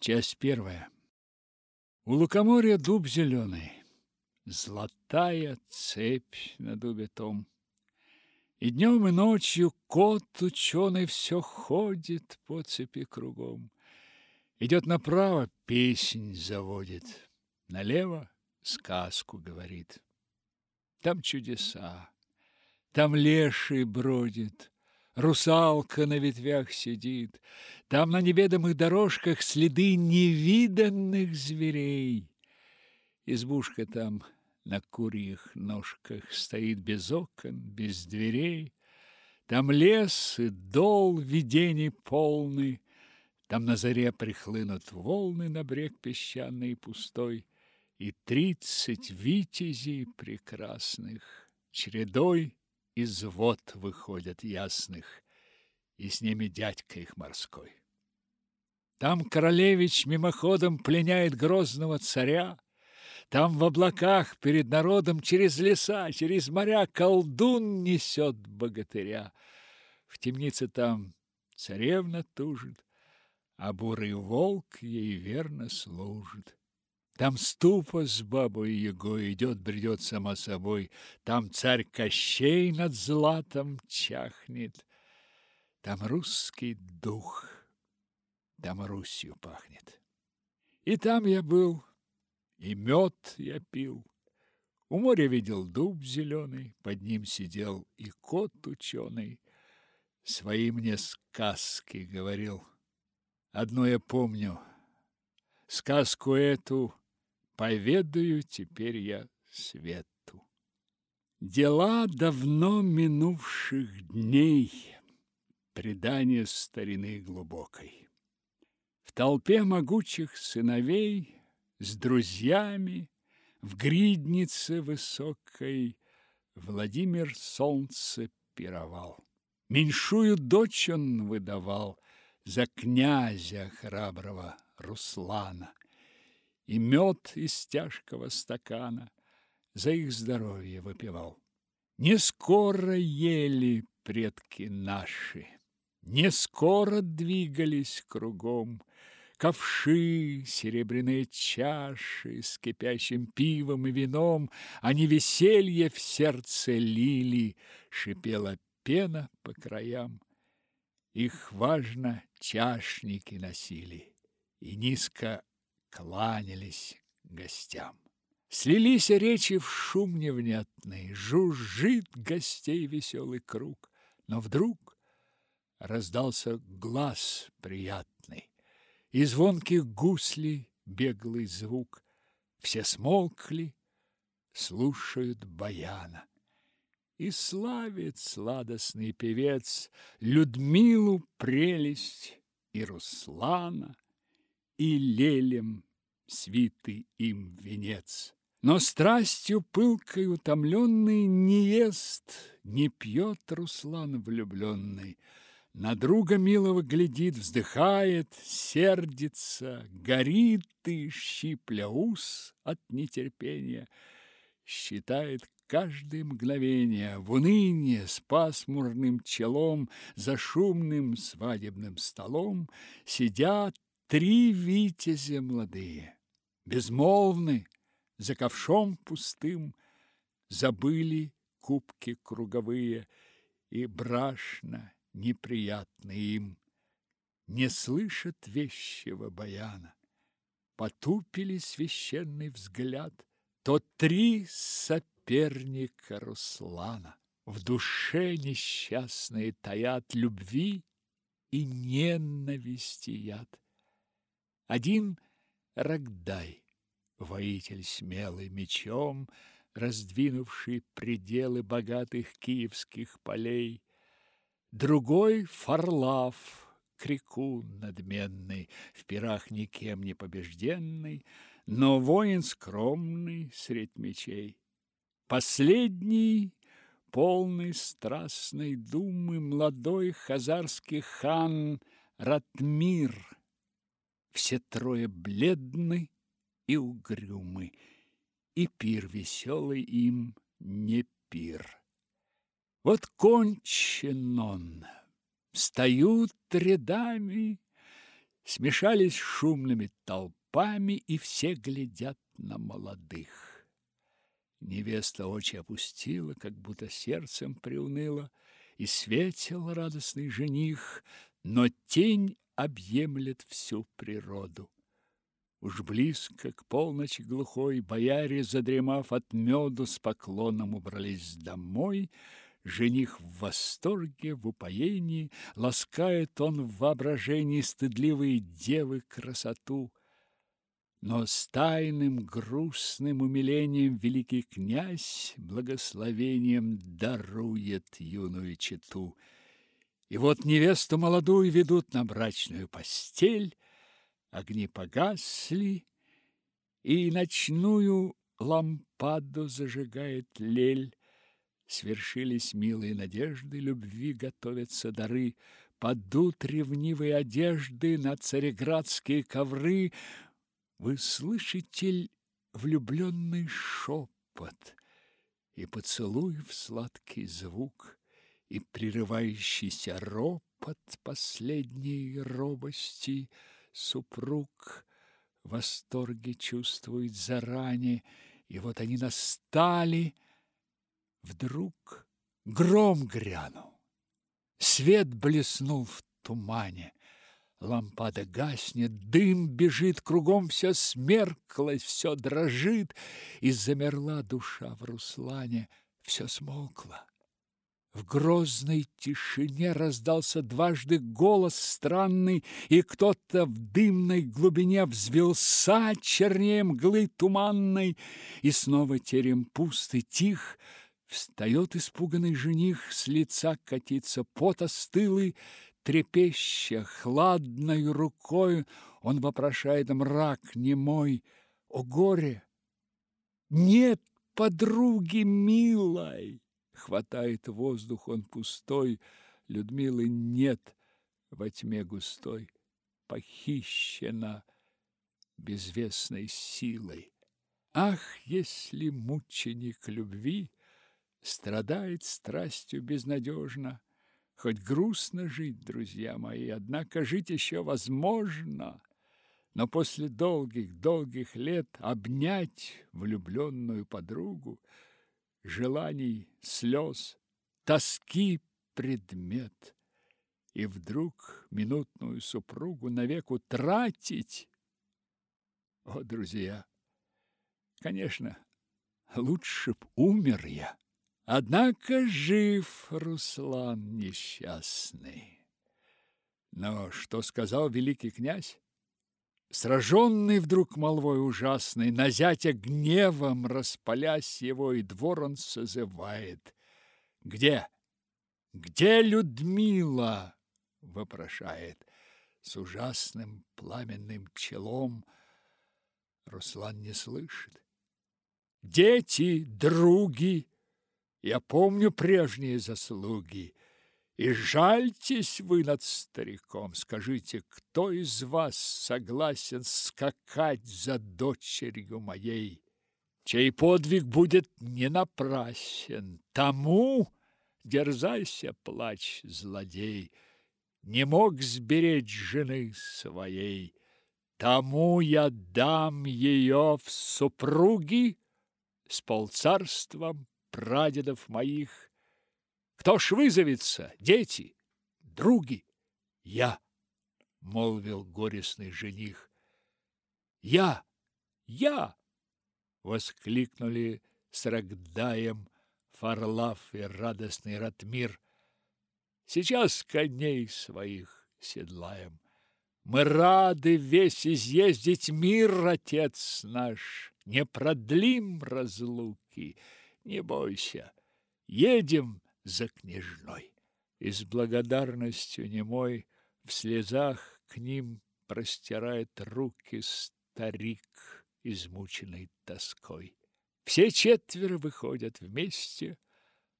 Часть первая. У лукоморья дуб зеленый, Золотая цепь на дубе том. И днем, и ночью кот ученый Все ходит по цепи кругом. Идет направо, песнь заводит, Налево сказку говорит. Там чудеса, там леший бродит, Русалка на ветвях сидит, Там на неведомых дорожках Следы невиданных зверей. Избушка там на курьих ножках Стоит без окон, без дверей. Там лес и дол видений полный, Там на заре прихлынут волны На брег песчаный и пустой, И тридцать витязей прекрасных Чередой из вод выходят ясных, и с ними дядька их морской. Там королевич мимоходом пленяет грозного царя, там в облаках перед народом через леса, через моря колдун несет богатыря. В темнице там царевна тужит, а бурый волк ей верно служит. Там ступа с бабой его идет, бредет сама собой. Там царь Кощей над златом чахнет. Там русский дух, там Русью пахнет. И там я был, и мед я пил. У моря видел дуб зеленый, под ним сидел и кот ученый. Свои мне сказки говорил. Одно я помню, сказку эту поведаю теперь я свету. Дела давно минувших дней, предание старины глубокой. В толпе могучих сыновей с друзьями в гриднице высокой Владимир солнце пировал. Меньшую дочь он выдавал за князя храброго Руслана и мед из тяжкого стакана за их здоровье выпивал. Не скоро ели предки наши, не скоро двигались кругом, ковши, серебряные чаши с кипящим пивом и вином, они веселье в сердце лили, шипела пена по краям. Их важно чашники носили и низко кланялись гостям. Слились речи в шум невнятный, жужжит гостей веселый круг. Но вдруг раздался глаз приятный, и звонких гуслей беглый звук. Все смолкли, слушают баяна. И славит сладостный певец Людмилу прелесть и Руслана и лелем свитый им венец. Но страстью пылкой утомленный не ест, не пьет Руслан влюбленный. На друга милого глядит, вздыхает, сердится, горит и, щипля ус от нетерпения, считает каждое мгновение в уныние с пасмурным челом за шумным свадебным столом сидят Три витязя молодые, безмолвны, за ковшом пустым, Забыли кубки круговые, и брашно неприятно им. Не слышат вещего баяна, потупили священный взгляд, То три соперника Руслана в душе несчастные таят любви и ненависти яд. Один Рогдай, воитель смелый мечом, раздвинувший пределы богатых киевских полей, другой Фарлав, крикун надменный, в пирах никем не побежденный, но воин скромный средь мечей. Последний полный страстной думы молодой хазарский хан Ратмир все трое бледны и угрюмы, и пир веселый им не пир. Вот кончен он, встают рядами, смешались шумными толпами, и все глядят на молодых. Невеста очи опустила, как будто сердцем приуныла, и светил радостный жених, но тень объемлет всю природу. Уж близко к полночи глухой бояре, задремав от меду, с поклоном убрались домой. Жених в восторге, в упоении, ласкает он в воображении стыдливые девы красоту. Но с тайным грустным умилением великий князь благословением дарует юную чету. И вот невесту молодую ведут на брачную постель, огни погасли, и ночную лампаду зажигает лель. Свершились милые надежды, любви готовятся дары, падут ревнивые одежды на цареградские ковры. Вы слышите влюбленный шепот и поцелуй в сладкий звук, и прерывающийся ропот последней робости — супруг в восторге чувствует заранее, и вот они настали. Вдруг гром грянул, свет блеснул в тумане. Лампада гаснет, дым бежит, кругом все смерклось, все дрожит, и замерла душа в Руслане, все смолкло. В грозной тишине раздался дважды голос странный, и кто-то в дымной глубине взвелся чернее мглы туманной, и снова терем пустый тих, встает испуганный жених, с лица катится пот остылый, трепеща хладной рукой, он вопрошает мрак немой, о горе! Нет подруги милой! Хватает воздух он пустой, Людмилы нет во тьме густой, Похищена безвестной силой. Ах, если мученик любви Страдает страстью безнадежно, Хоть грустно жить, друзья мои, Однако жить еще возможно. Но после долгих-долгих лет обнять влюбленную подругу желаний, слез, тоски предмет. И вдруг минутную супругу навек утратить. О, друзья, конечно, лучше б умер я. Однако жив Руслан несчастный. Но что сказал великий князь? Сраженный вдруг молвой ужасной, на зятя гневом распалясь его, и двор он созывает. «Где? Где Людмила?» — вопрошает с ужасным пламенным челом. Руслан не слышит. «Дети, други, я помню прежние заслуги». И жальтесь вы над стариком. Скажите, кто из вас согласен скакать за дочерью моей? Чей подвиг будет не напрасен? Тому дерзайся, плач, злодей, не мог сберечь жены своей. Тому я дам ее в супруги с полцарством прадедов моих кто ж вызовется, дети, други? Я, молвил горестный жених. Я, я, воскликнули с Рогдаем Фарлав и радостный Ратмир. Сейчас коней своих седлаем. Мы рады весь изъездить мир, отец наш, не продлим разлуки. Не бойся, едем за княжной. И с благодарностью немой в слезах к ним простирает руки старик, измученный тоской. Все четверо выходят вместе.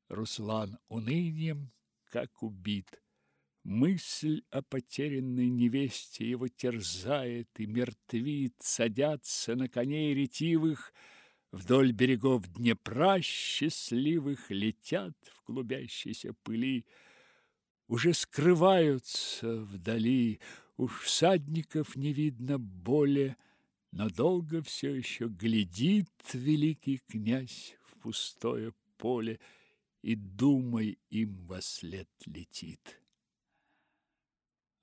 Руслан унынием, как убит. Мысль о потерянной невесте его терзает и мертвит, садятся на коней ретивых, Вдоль берегов Днепра счастливых летят в клубящейся пыли, Уже скрываются вдали, Уж всадников не видно более, но долго все еще глядит великий князь в пустое поле и думай им во летит.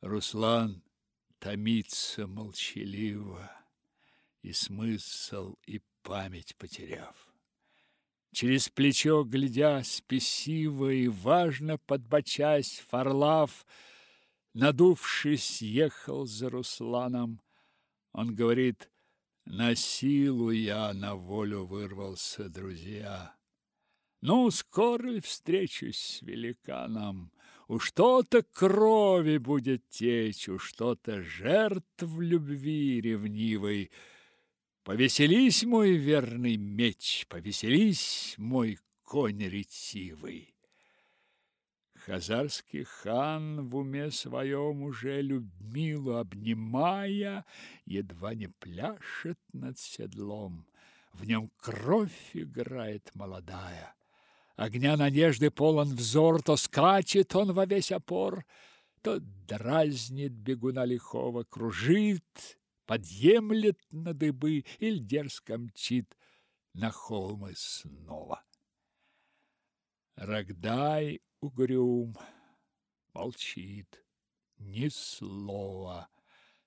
Руслан томится молчаливо, и смысл, и память потеряв. Через плечо, глядя спесиво и важно подбочась, Фарлав, надувшись, ехал за Русланом. Он говорит, на силу я на волю вырвался, друзья. Ну, скоро встречусь с великаном? Уж что-то крови будет течь, уж что-то жертв любви ревнивой. Повеселись, мой верный меч, повеселись, мой конь ретивый. Хазарский хан в уме своем уже Людмилу обнимая, едва не пляшет над седлом. В нем кровь играет молодая. Огня надежды полон взор, то скачет он во весь опор, то дразнит бегуна лихого, кружит, подъемлет на дыбы или дерзко мчит на холмы снова. Рогдай угрюм, молчит, ни слова,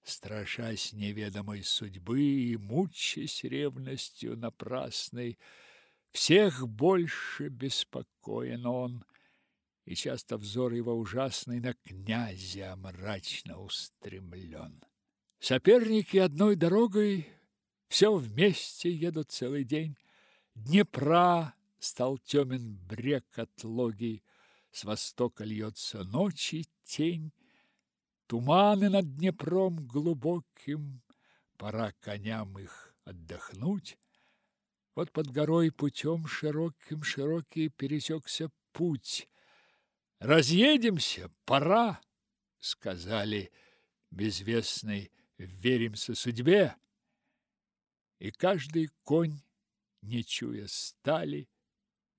страшась неведомой судьбы и мучаясь ревностью напрасной, всех больше беспокоен он, и часто взор его ужасный на князя мрачно устремлен. Соперники одной дорогой все вместе едут целый день. Днепра стал темен брег отлогий, с востока льется ночи тень, туманы над Днепром глубоким, пора коням их отдохнуть. Вот под горой путем широким широкий пересекся путь. Разъедемся, пора, сказали безвестный веримся судьбе. И каждый конь, не чуя стали,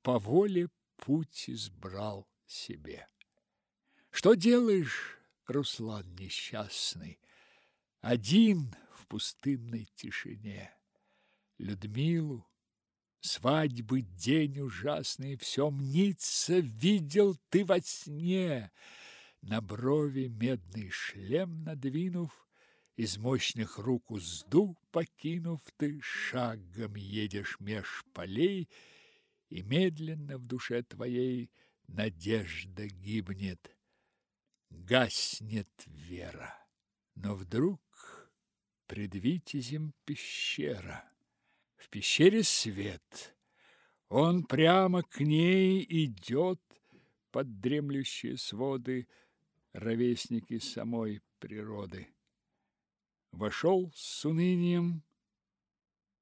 по воле путь избрал себе. Что делаешь, Руслан несчастный, один в пустынной тишине? Людмилу, свадьбы день ужасный, все мнится, видел ты во сне. На брови медный шлем надвинув, из мощных рук узду покинув, ты шагом едешь меж полей, и медленно в душе твоей надежда гибнет, гаснет вера. Но вдруг пред Витязем пещера. В пещере свет. Он прямо к ней идет под дремлющие своды, ровесники самой природы вошел с унынием.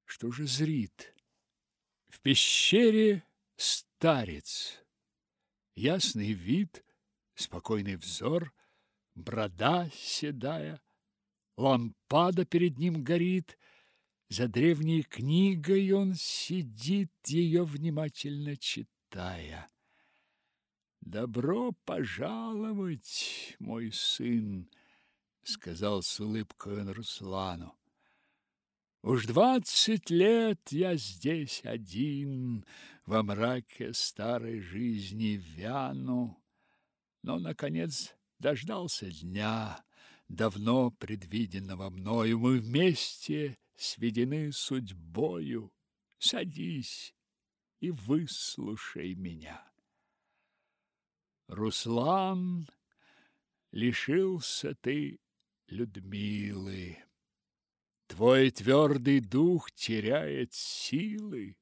Что же зрит? В пещере старец. Ясный вид, спокойный взор, борода седая, лампада перед ним горит, за древней книгой он сидит, ее внимательно читая. Добро пожаловать, мой сын, сказал с улыбкой он Руслану. Уж двадцать лет я здесь один, во мраке старой жизни вяну, но, наконец, дождался дня, давно предвиденного мною. Мы вместе сведены судьбою. Садись и выслушай меня. Руслан, лишился ты Людмилы. Твой твердый дух теряет силы,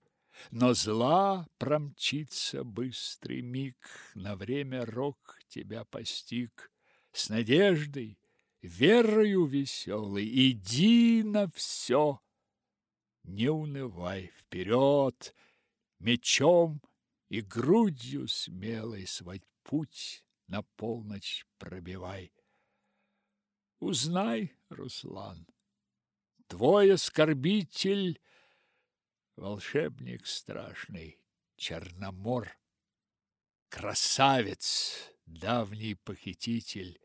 но зла промчится быстрый миг, на время рок тебя постиг. С надеждой, верою веселой, иди на все. Не унывай вперед, мечом и грудью смелой свой путь на полночь пробивай. Узнай, Руслан, твой оскорбитель волшебник страшный, Черномор, красавец, давний похититель.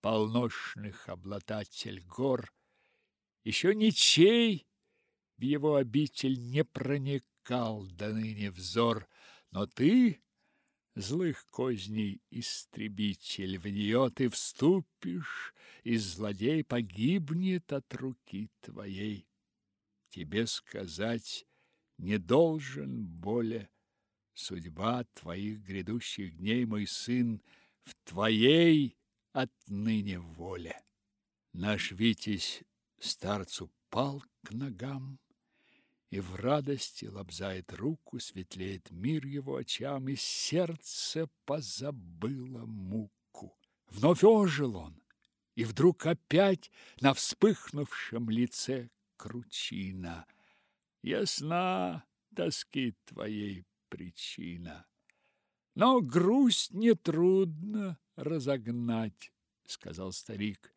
полношных обладатель гор, еще ничей в его обитель не проникал до ныне взор, но ты, злых козней истребитель, в нее ты вступишь, и злодей погибнет от руки твоей. Тебе сказать не должен более судьба твоих грядущих дней, мой сын, в твоей отныне воле. Наш Витязь старцу пал к ногам, и в радости лобзает руку, светлеет мир его очам, и сердце позабыло муку. Вновь ожил он, и вдруг опять на вспыхнувшем лице кручина. Ясна тоски твоей причина. Но грусть нетрудно разогнать, сказал старик.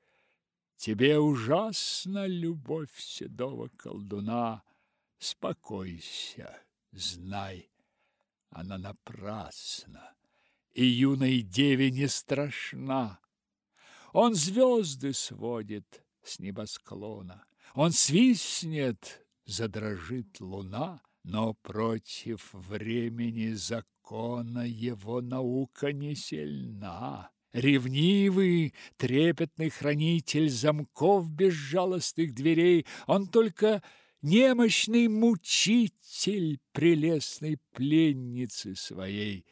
Тебе ужасна любовь седого колдуна. Спокойся, знай, она напрасна, и юной деве не страшна. Он звезды сводит с небосклона, он свистнет, задрожит луна, но против времени закона его наука не сильна. Ревнивый, трепетный хранитель замков безжалостных дверей, он только немощный мучитель прелестной пленницы своей.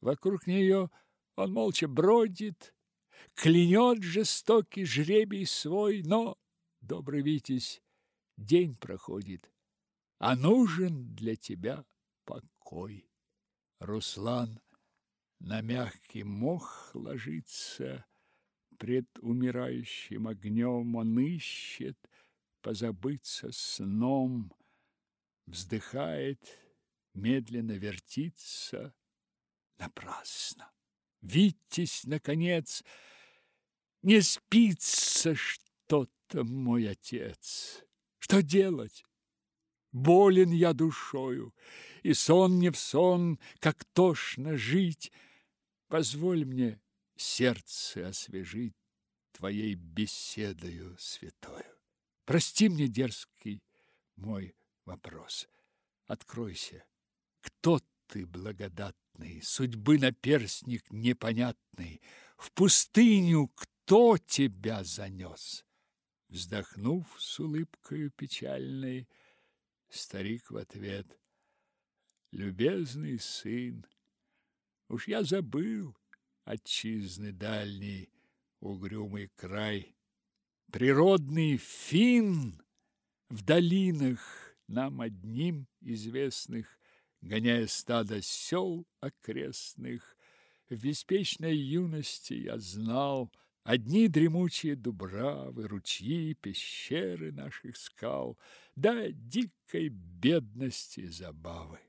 Вокруг нее он молча бродит, клянет жестокий жребий свой, но, добрый Витязь, день проходит, а нужен для тебя покой. Руслан на мягкий мох ложится, пред умирающим огнем он ищет позабыться сном, вздыхает, медленно вертится напрасно. Витязь, наконец, не спится что-то, мой отец. Что делать? Болен я душою, и сон не в сон, как тошно жить. Позволь мне сердце освежить твоей беседою святою. Прости мне дерзкий мой вопрос. Откройся. Кто ты, благодатный, судьбы наперстник непонятный? В пустыню кто тебя занес? Вздохнув с улыбкой печальной, старик в ответ: Любезный сын, уж я забыл отчизны дальний угрюмый край. Природный фин в долинах нам одним известных, гоняя стадо сел окрестных, в беспечной юности я знал одни дремучие дубравы, ручьи, пещеры наших скал, да дикой бедности забавы.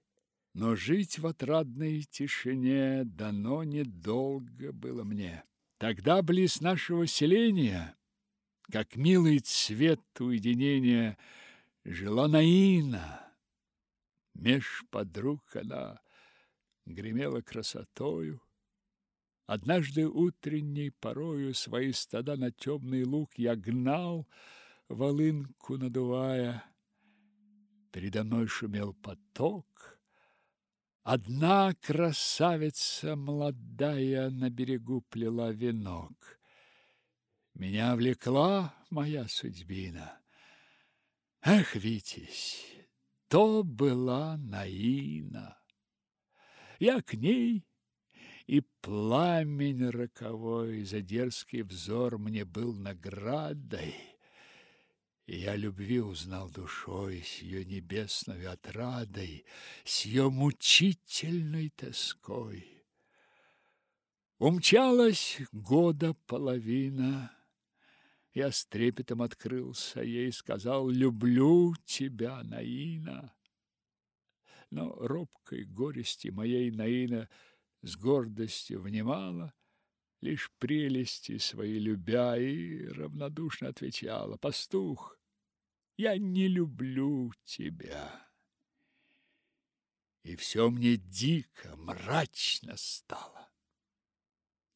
Но жить в отрадной тишине дано недолго было мне. Тогда близ нашего селения, как милый цвет уединения, жила Наина. Меж подруг она гремела красотою. Однажды утренней порою свои стада на темный луг я гнал, волынку надувая. Передо мной шумел поток, Одна красавица молодая на берегу плела венок. Меня влекла моя судьбина. Эх, Витязь, то была Наина. Я к ней, и пламень роковой за дерзкий взор мне был наградой. Я любви узнал душой, с ее небесной отрадой, с ее мучительной тоской. Умчалась года половина. Я с трепетом открылся ей, сказал: "Люблю тебя, Наина". Но робкой горести моей Наина с гордостью внимала, лишь прелести свои любя и равнодушно отвечала: "Пастух, я не люблю тебя. И все мне дико, мрачно стало.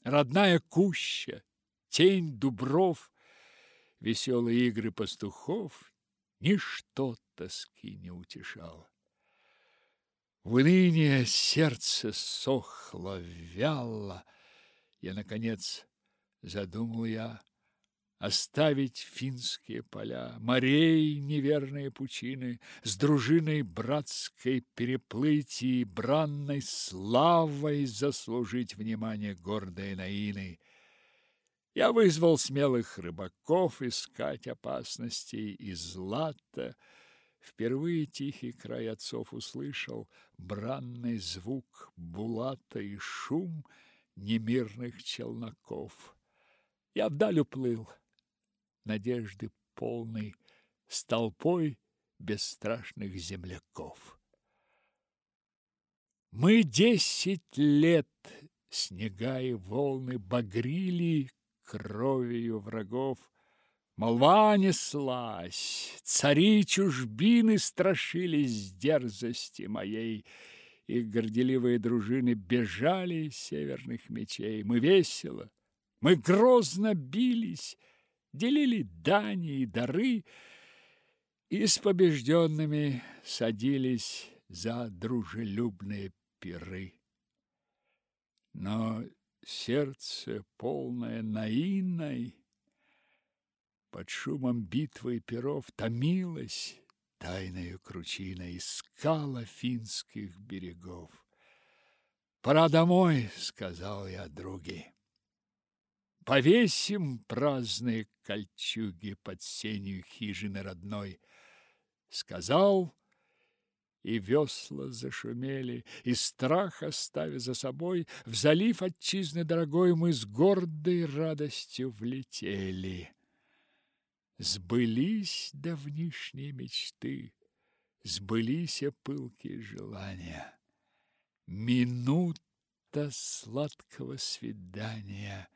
Родная куща, тень дубров, веселые игры пастухов, ничто тоски не утешало. В уныние сердце сохло, вяло. Я, наконец, задумал я оставить финские поля, морей неверные пучины, с дружиной братской переплыть и бранной славой заслужить внимание гордой Наины. Я вызвал смелых рыбаков искать опасностей и злата, Впервые тихий край отцов услышал бранный звук булата и шум немирных челноков. Я вдаль уплыл, надежды полный, с толпой бесстрашных земляков. Мы десять лет снега и волны багрили кровью врагов, Молва неслась, цари чужбины страшились дерзости моей, и горделивые дружины бежали северных мечей. Мы весело, мы грозно бились, делили дани и дары, и с побежденными садились за дружелюбные пиры. Но сердце, полное наиной, под шумом битвы и перов томилась тайною кручиной скала финских берегов. «Пора домой», — сказал я други. «Повесим праздные кольчуги под сенью хижины родной», — сказал, и весла зашумели, и страх оставя за собой, в залив отчизны дорогой мы с гордой радостью влетели. Сбылись давнишние мечты, Сбылись пылкие желания. Минута сладкого свидания,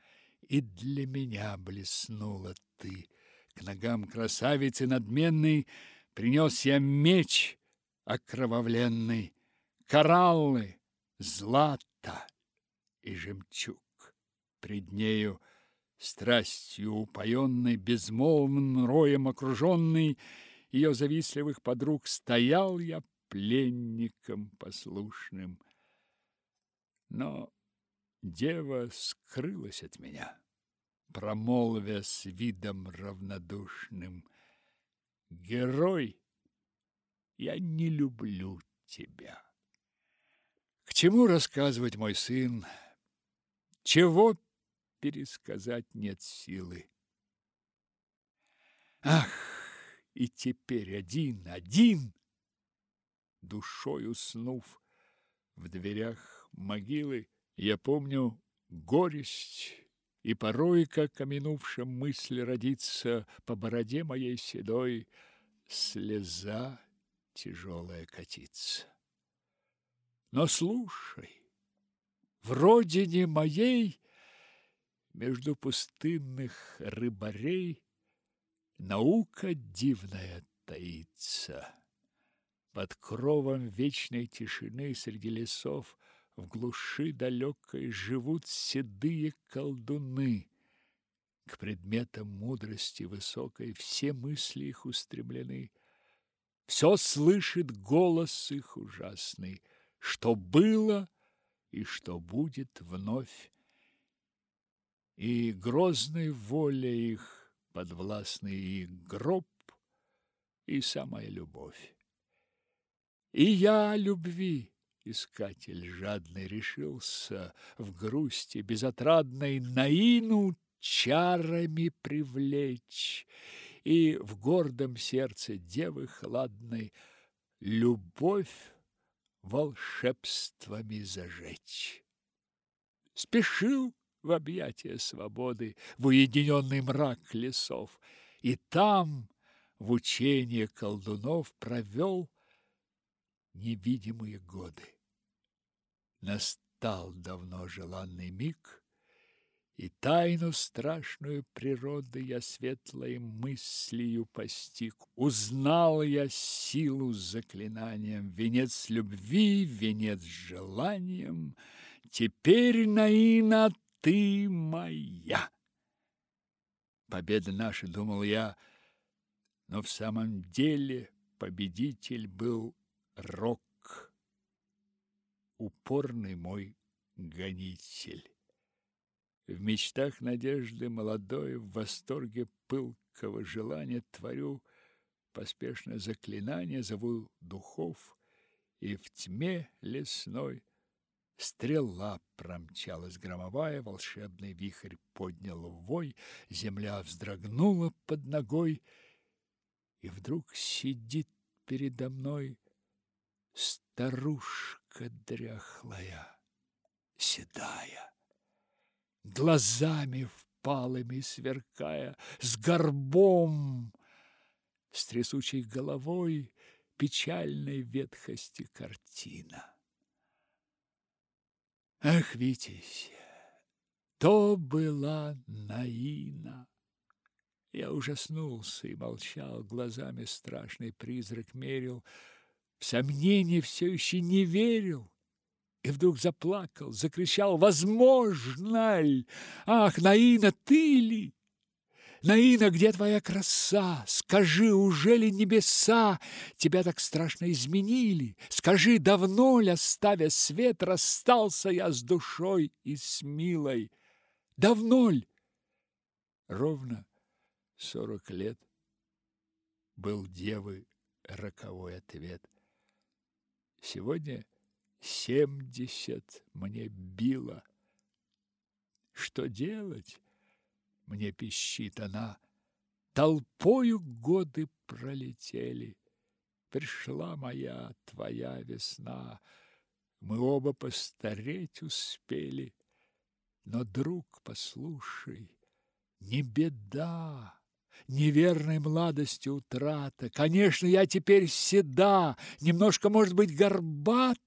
И для меня блеснула ты. К ногам красавицы надменной Принес я меч окровавленный, Кораллы, злато и жемчуг. Пред нею страстью упоенный, безмолвным роем окруженный, ее завистливых подруг, стоял я пленником послушным. Но дева скрылась от меня, промолвя с видом равнодушным. Герой, я не люблю тебя. К чему рассказывать, мой сын? Чего пересказать нет силы. Ах, и теперь один, один, душой уснув в дверях могилы, я помню горесть, и порой, как о минувшем мысли родится по бороде моей седой, слеза тяжелая катится. Но слушай, в родине моей между пустынных рыбарей наука дивная таится. Под кровом вечной тишины среди лесов в глуши далекой живут седые колдуны. К предметам мудрости высокой все мысли их устремлены. Все слышит голос их ужасный, что было и что будет вновь и грозной воле их подвластный и гроб, и самая любовь. И я любви, искатель жадный, решился в грусти безотрадной Наину чарами привлечь и в гордом сердце девы хладной любовь волшебствами зажечь. Спешил в объятия свободы, в уединенный мрак лесов, и там в учение колдунов провел невидимые годы. Настал давно желанный миг, и тайну страшную природы я светлой мыслью постиг. Узнал я силу заклинанием, венец любви, венец желанием. Теперь, Наина, ты моя. Победа наша, думал я, но в самом деле победитель был Рок, упорный мой гонитель. В мечтах надежды молодой, в восторге пылкого желания творю поспешно заклинание, зову духов, и в тьме лесной Стрела промчалась громовая, волшебный вихрь поднял вой, земля вздрогнула под ногой, и вдруг сидит передо мной старушка дряхлая, седая, глазами впалыми сверкая, с горбом, с трясучей головой, печальной ветхости картина. Ах, Витязь, то была Наина. Я ужаснулся и молчал, глазами страшный призрак мерил, в сомнение все еще не верил. И вдруг заплакал, закричал: "Возможно ли? Ах, Наина, ты ли?" Наина, где твоя краса? Скажи, уже ли небеса тебя так страшно изменили? Скажи, давно ли, оставя свет, расстался я с душой и с милой? Давно ли? Ровно сорок лет был девы роковой ответ. Сегодня семьдесят мне било. Что делать? мне пищит она. Толпою годы пролетели. Пришла моя твоя весна. Мы оба постареть успели. Но, друг, послушай, не беда, неверной младости утрата. Конечно, я теперь седа, немножко, может быть, горбата,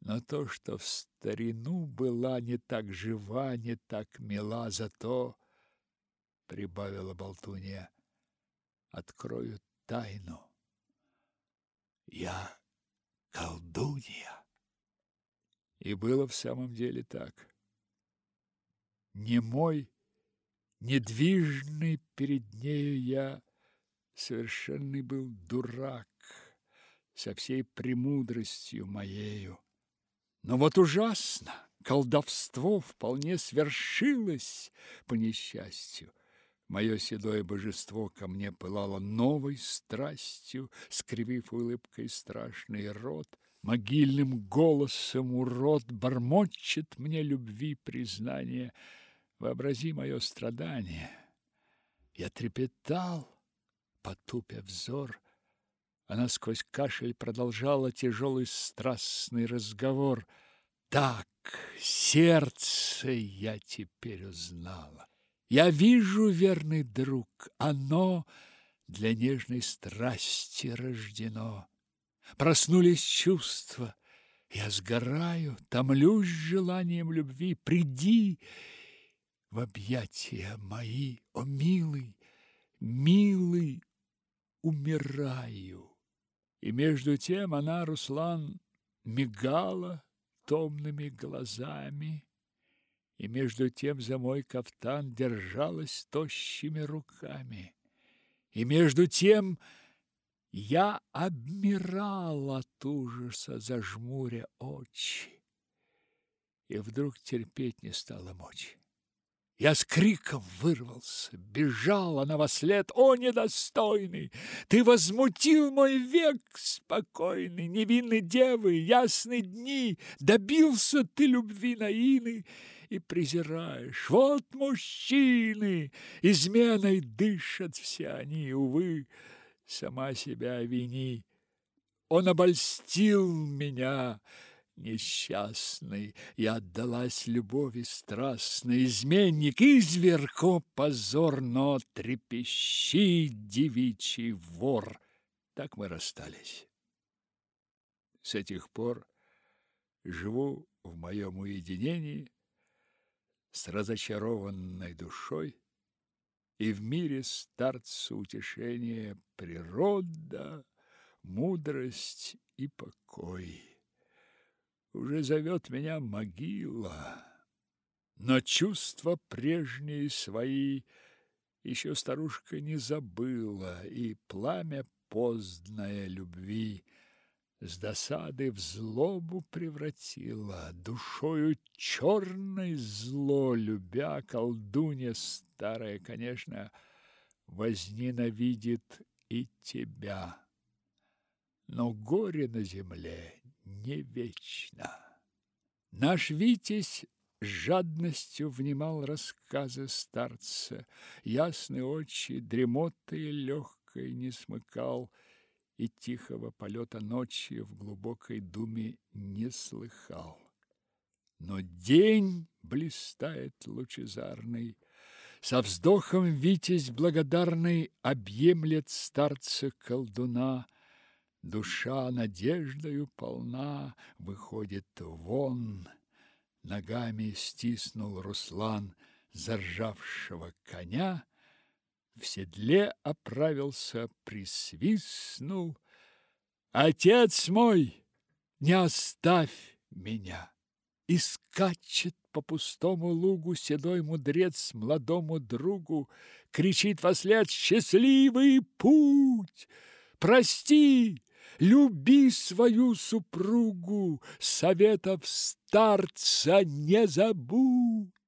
но то, что в старину была не так жива, не так мила, зато, прибавила болтунья, открою тайну. Я колдунья. И было в самом деле так. Не мой, недвижный перед нею я, совершенный был дурак со всей премудростью моею. Но вот ужасно, колдовство вполне свершилось по несчастью. Мое седое божество ко мне пылало новой страстью, скривив улыбкой страшный рот, могильным голосом урод бормочет мне любви признание. Вообрази мое страдание. Я трепетал, потупя взор, она сквозь кашель продолжала тяжелый страстный разговор. Так, сердце я теперь узнала. Я вижу, верный друг, оно для нежной страсти рождено. Проснулись чувства, я сгораю, томлюсь желанием любви. Приди в объятия мои, о милый, милый, умираю. И между тем она, Руслан, мигала томными глазами, и между тем за мой кафтан держалась тощими руками. И между тем я обмирал от ужаса, зажмуря очи. И вдруг терпеть не стало мочи. Я с криком вырвался, бежал она во. О, недостойный! Ты возмутил мой век спокойный, невинной девы, ясные дни. Добился ты любви наины и презираешь. Вот мужчины! Изменой дышат все они, увы, сама себя вини. Он обольстил меня, несчастный, я отдалась любови страстной, изменник, изверко позорно трепещи, девичий вор. Так мы расстались. С этих пор живу в моем уединении с разочарованной душой, и в мире старцу утешение природа, мудрость и покой. Уже зовет меня могила, Но чувства прежние свои еще старушка не забыла, и пламя поздное любви с досады в злобу превратила, душою черной зло любя, колдунья старая, конечно, возненавидит и тебя. Но горе на земле не вечно. Наш Витязь с жадностью внимал рассказы старца, ясные очи дремоты легкой не смыкал, и тихого полета ночи в глубокой думе не слыхал. Но день блистает лучезарный, со вздохом Витязь благодарный объемлет старца колдуна, Душа надеждою полна, выходит вон. Ногами стиснул Руслан заржавшего коня, В седле оправился, присвистнул. Отец мой, не оставь меня! И скачет по пустому лугу седой мудрец молодому другу, кричит вослед «Счастливый путь! Прости, люби свою супругу, советов старца не забудь!»